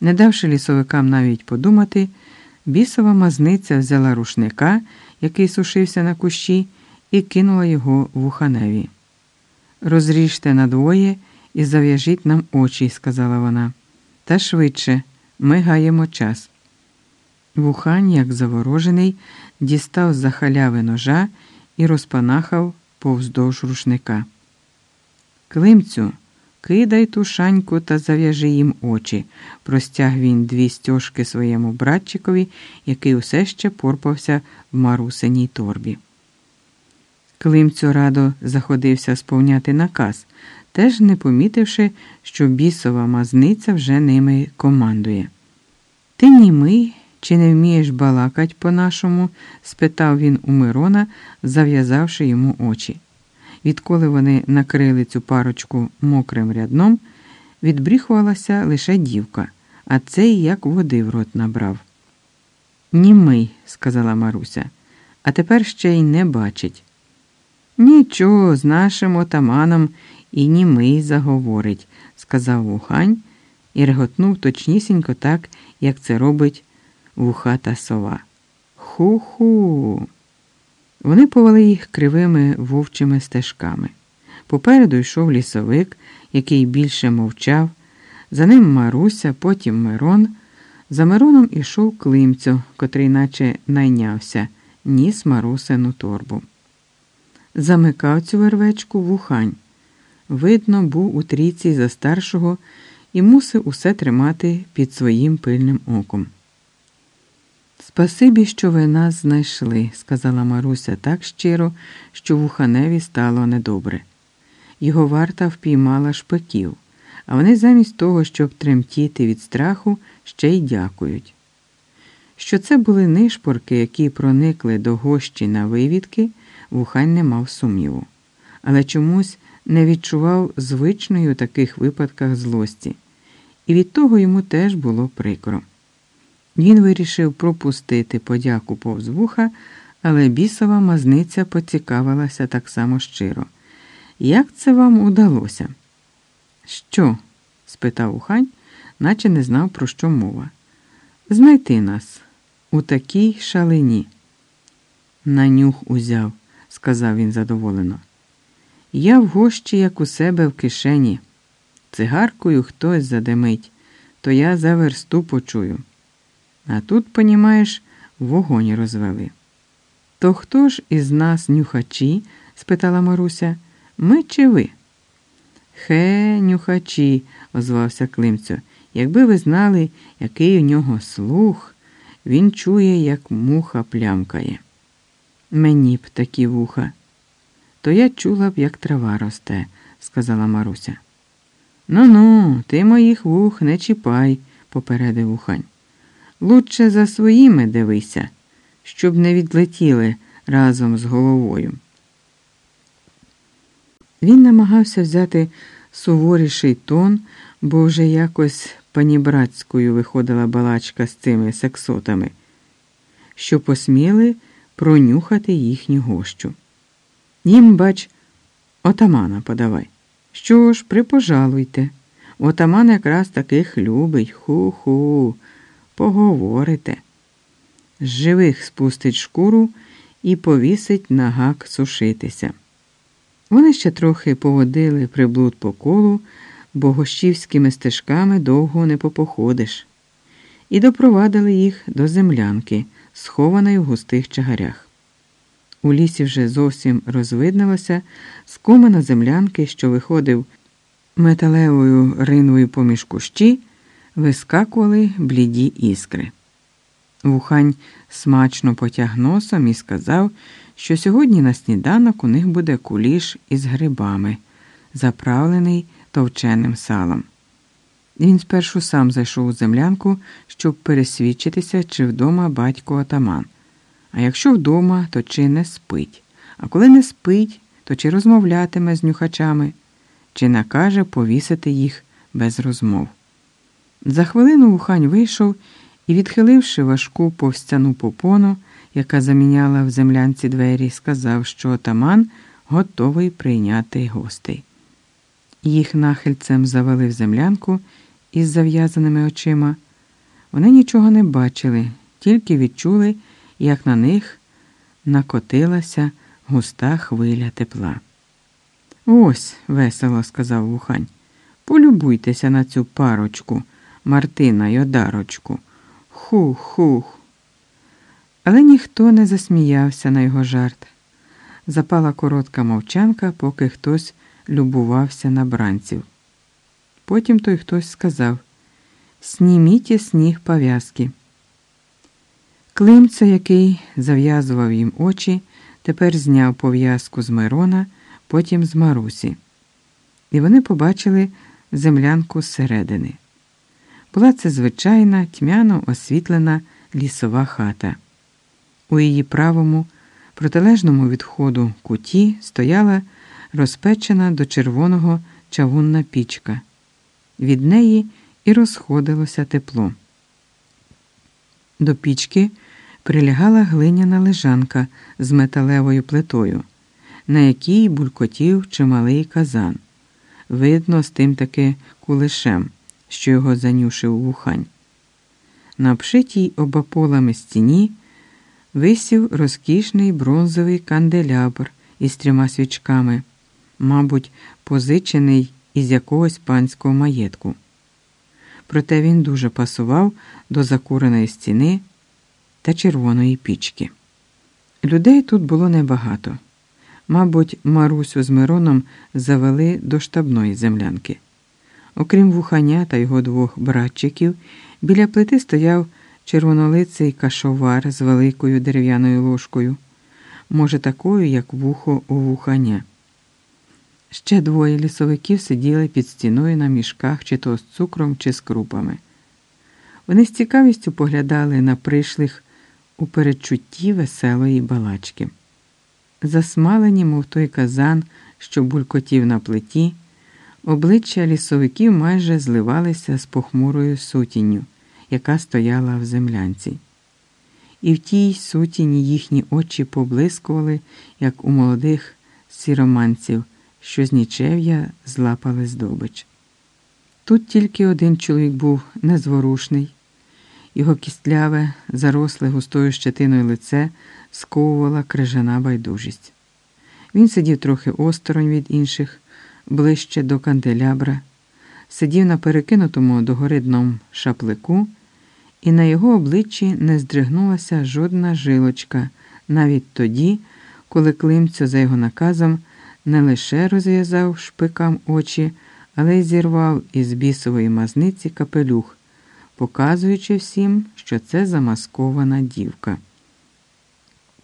Не давши лісовикам навіть подумати, бісова мазниця взяла рушника, який сушився на кущі, і кинула його вуханеві. Розріжте надвоє і зав'яжіть нам очі, сказала вона. Та швидше, ми гаємо час. Вухань, як заворожений, дістав з за халяви ножа і розпанахав повздовж рушника. Климцю, кидай ту шаньку та зав'яжи їм очі, простяг він дві стяжки своєму братчикові, який усе ще порпався в марусиній торбі. Климцю радо заходився сповняти наказ, теж не помітивши, що бісова мазниця вже ними командує. Ти німий чи не вмієш балакать по-нашому? спитав він у Мирона, зав'язавши йому очі. Відколи вони накрили цю парочку мокрим рядном, відбріхувалася лише дівка, а цей як води в рот набрав. Німий, сказала Маруся, а тепер ще й не бачить. Нічого, з нашим отаманом і німий заговорить, сказав вухань і реготнув точнісінько так, як це робить вухата сова. Ху-ху. Вони повели їх кривими вовчими стежками. Попереду йшов лісовик, який більше мовчав, за ним Маруся, потім Мирон. За Мироном ішов Климцю, котрий наче найнявся, ніс Марусину торбу. Замикав цю вервечку вухань. Видно, був у трійці за старшого і мусив усе тримати під своїм пильним оком. Спасибі, що ви нас знайшли, сказала Маруся так щиро, що вуханеві стало недобре. Його варта впіймала шпаків, а вони замість того, щоб тремтіти від страху, ще й дякують. Що це були нишпорки, які проникли до гощі на вивідки, вухань не мав сумніву, але чомусь не відчував звичної у таких випадках злості, і від того йому теж було прикро. Він вирішив пропустити подяку повз вуха, але бісова мазниця поцікавилася так само щиро. Як це вам удалося? Що? спитав ухань, наче не знав, про що мова. Знайти нас у такій шалині. На нюх узяв, сказав він задоволено. Я в гощі, як у себе в кишені. Цигаркою хтось задимить, то я за версту почую. А тут, понімаєш, вогонь розвели. То хто ж із нас нюхачі? спитала Маруся. Ми чи ви? Хе, нюхачі, озвався Климцю. Якби ви знали, який у нього слух, він чує, як муха плямкає. Мені б такі вуха. То я чула б, як трава росте, сказала Маруся. Ну ну, ти моїх вух не чіпай, попередив ухань. Лучше за своїми дивися, щоб не відлетіли разом з головою. Він намагався взяти суворіший тон, бо вже якось панібратською виходила балачка з цими сексотами, що посміли пронюхати їхню гощу. Їм, бач, отамана подавай. Що ж, припожалуйте. Отаман якраз таких любить. Ху-ху поговорите. З живих спустить шкуру і повісить на гак сушитися. Вони ще трохи поводили приблуд по колу, бо гощівськими стежками довго не попоходиш, і допровадили їх до землянки, схованої в густих чагарях. У лісі вже зовсім розвиднилося з комина землянки, що виходив металевою ринвою поміж кущі вискакували бліді іскри. Вухань смачно потяг носом і сказав, що сьогодні на сніданок у них буде куліш із грибами, заправлений товченим салом. Він спершу сам зайшов у землянку, щоб пересвідчитися, чи вдома батько отаман. А якщо вдома, то чи не спить, а коли не спить, то чи розмовлятиме з нюхачами, чи накаже повісити їх без розмов. За хвилину Ухань вийшов і, відхиливши важку повстяну попону, яка заміняла в землянці двері, сказав, що отаман готовий прийняти гостей. Їх нахильцем завели в землянку із зав'язаними очима. Вони нічого не бачили, тільки відчули, як на них накотилася густа хвиля тепла. Ось, весело сказав вухань, полюбуйтеся на цю парочку, Мартина й Одарочку. Хух-хух. Але ніхто не засміявся на його жарт. Запала коротка мовчанка, поки хтось любувався на бранців. Потім той хтось сказав Сніміть сніг пов'язки. Климця, який зав'язував їм очі, тепер зняв пов'язку з Мирона, потім з Марусі. І вони побачили землянку зсередини. Була це звичайна, тьмяно освітлена лісова хата. У її правому, протилежному відходу куті стояла розпечена до червоного чавунна пічка. Від неї і розходилося тепло. До пічки прилягала глиняна лежанка з металевою плитою, на якій булькотів чималий казан. Видно, з тим таки кулешем, що його занюшив вухань. На обшитій обополами стіні висів розкішний бронзовий канделябр із трьома свічками, мабуть, позичений із якогось панського маєтку. Проте він дуже пасував до закуреної стіни та червоної пічки. Людей тут було небагато. Мабуть, Марусю з Мироном завели до штабної землянки. Окрім вуханя та його двох братчиків, біля плити стояв червонолиций кашовар з великою дерев'яною ложкою, може, такою, як вухо у вуханя. Ще двоє лісовиків сиділи під стіною на мішках, чи то з цукром, чи з крупами. Вони з цікавістю поглядали на прийшлих у передчутті веселої балачки. Засмалені, мов той казан, що булькотів на плиті, обличчя лісовиків майже зливалися з похмурою сутінню, яка стояла в землянці. І в тій сутіні їхні очі поблискували, як у молодих сіроманців, що з нічев'я злапали здобич. Тут тільки один чоловік був незворушний. Його кістляве, заросле густою щетиною лице сковувала крижана байдужість. Він сидів трохи осторонь від інших, ближче до канделябра, сидів на перекинутому догоридному шаплику, і на його обличчі не здригнулася жодна жилочка, навіть тоді, коли Климцю за його наказом не лише розв'язав шпикам очі, але й зірвав із бісової мазниці капелюх показуючи всім, що це замаскована дівка.